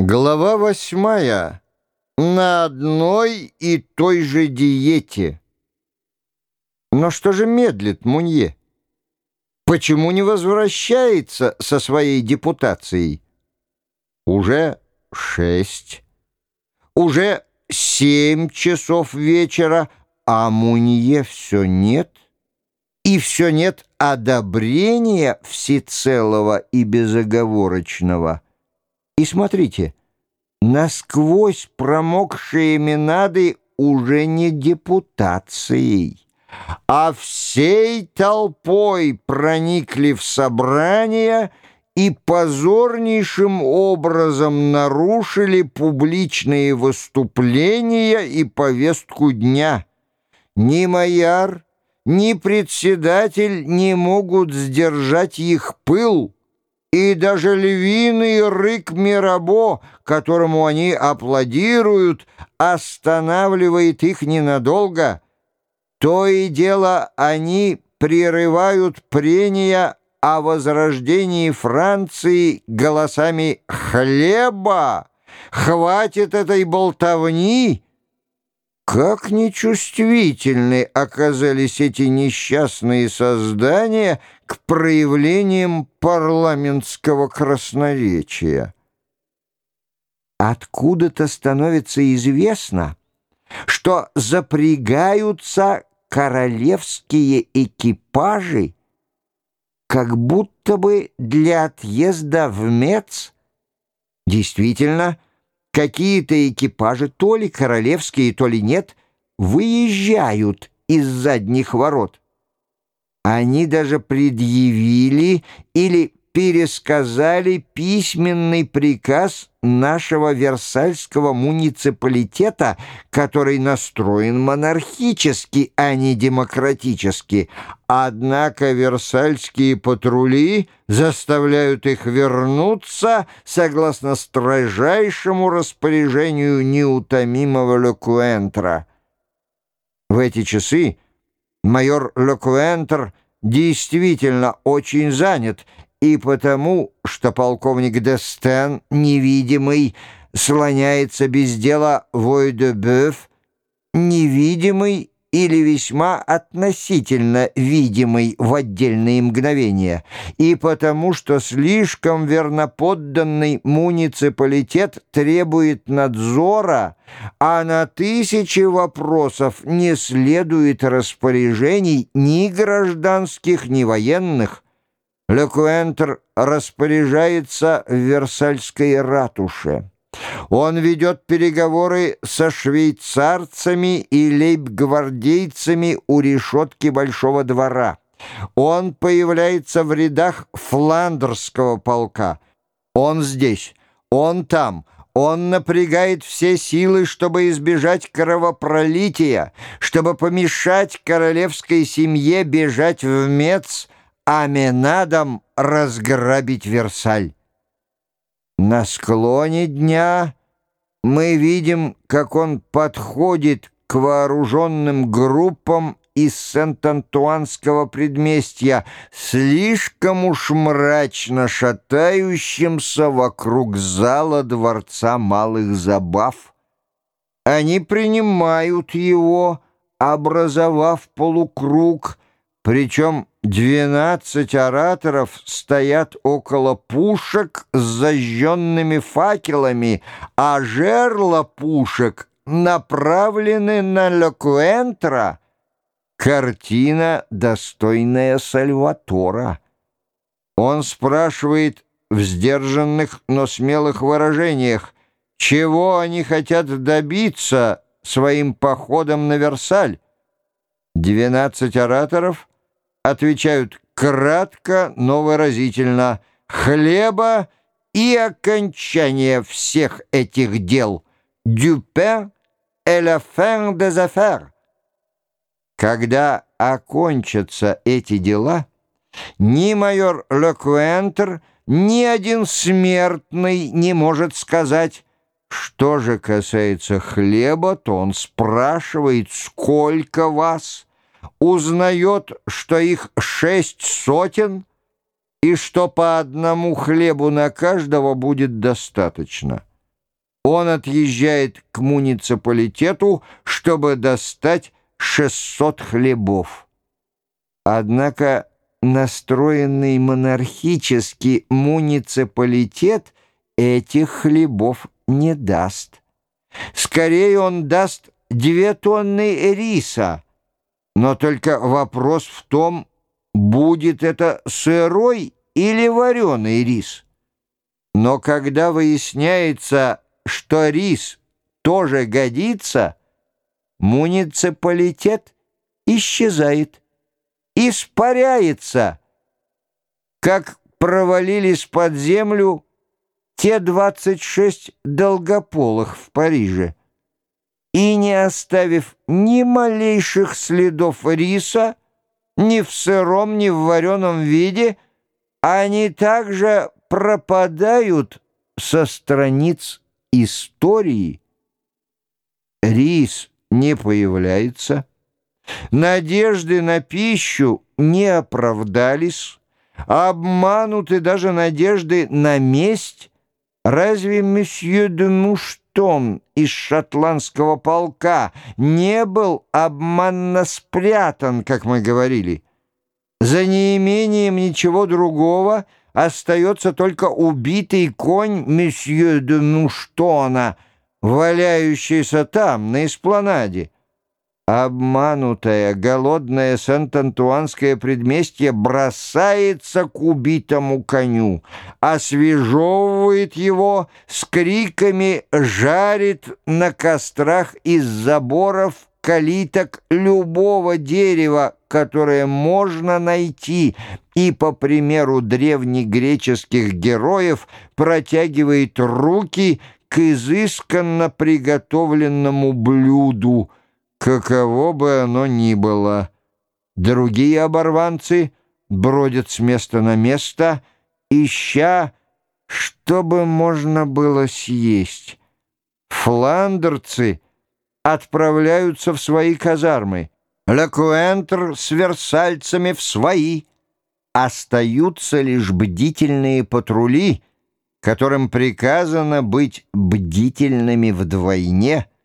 Глава восьмая. На одной и той же диете. Но что же медлит Мунье? Почему не возвращается со своей депутацией? Уже шесть. Уже семь часов вечера, а Мунье все нет. И все нет одобрения всецелого и безоговорочного. И смотрите, насквозь промокшие Минады уже не депутацией, а всей толпой проникли в собрание и позорнейшим образом нарушили публичные выступления и повестку дня. Ни Маяр, ни председатель не могут сдержать их пыл, и даже львиный рык Мирабо, которому они аплодируют, останавливает их ненадолго. То и дело они прерывают прения о возрождении Франции голосами «Хлеба! Хватит этой болтовни!» Как нечувствительны оказались эти несчастные создания к проявлениям парламентского красноречия. Откуда-то становится известно, что запрягаются королевские экипажи как будто бы для отъезда в Мец. Действительно, какие-то экипажи, то ли королевские, то ли нет, выезжают из задних ворот. Они даже предъявили или пересказали письменный приказ нашего Версальского муниципалитета, который настроен монархически, а не демократически. Однако версальские патрули заставляют их вернуться согласно строжайшему распоряжению неутомимого Лекуэнтра. В эти часы майор Лекуэнтр действительно очень занят, и потому, что полковник Дестен, невидимый, слоняется без дела в Ойдебёв, невидимый или весьма относительно видимый в отдельные мгновения, и потому что слишком верноподданный муниципалитет требует надзора, а на тысячи вопросов не следует распоряжений ни гражданских, ни военных. Лекуэнтер распоряжается в Версальской ратуше. Он ведет переговоры со швейцарцами и лейб-гвардейцами у решетки Большого двора. Он появляется в рядах фландерского полка. Он здесь, он там, он напрягает все силы, чтобы избежать кровопролития, чтобы помешать королевской семье бежать в Мец, а Менадам разграбить Версаль. На склоне дня мы видим, как он подходит к вооруженным группам из Сент-Антуанского предместья, слишком уж мрачно шатающимся вокруг зала Дворца Малых Забав. Они принимают его, образовав полукруг, причем двенадцать ораторов стоят около пушек с зажженными факелами, а жерла пушек направлены на Лекуэнтра. Картина, достойная Сальватора. Он спрашивает в сдержанных, но смелых выражениях, чего они хотят добиться своим походом на Версаль. Двенадцать ораторов — отвечают кратко, но выразительно. «хлеба» и окончание всех этих дел. «du pain et la fin des affaires». Когда окончатся эти дела, ни майор Лекуэнтер, ни один смертный не может сказать, что же касается хлеба, то он спрашивает, сколько вас – узнает, что их шесть сотен и что по одному хлебу на каждого будет достаточно. Он отъезжает к муниципалитету, чтобы достать 600 хлебов. Однако настроенный монархический муниципалитет этих хлебов не даст. Скорее он даст две тонны риса, но только вопрос в том, будет это сырой или вареный рис. Но когда выясняется, что рис тоже годится, муниципалитет исчезает, испаряется, как провалились под землю те 26 долгополых в Париже. И не оставив ни малейших следов риса, ни в сыром, ни в вареном виде, они также пропадают со страниц истории. Рис не появляется, надежды на пищу не оправдались, обмануты даже надежды на месть. Разве месье де Муштон из шотландского полка не был обманно спрятан, как мы говорили? За неимением ничего другого — остается только убитый конь месье де Муштона, валяющийся там, на эспланаде. Обманутое, голодное Сент-Антуанское предместье бросается к убитому коню, освежевывает его, с криками жарит на кострах из заборов калиток любого дерева, которое можно найти, и, по примеру древнегреческих героев, протягивает руки к изысканно приготовленному блюду, каково бы оно ни было. Другие оборванцы бродят с места на место, ища, чтобы можно было съесть. Фландерцы — отправляются в свои казармы. Лекуэнтр с версальцами в свои. Остаются лишь бдительные патрули, которым приказано быть бдительными вдвойне —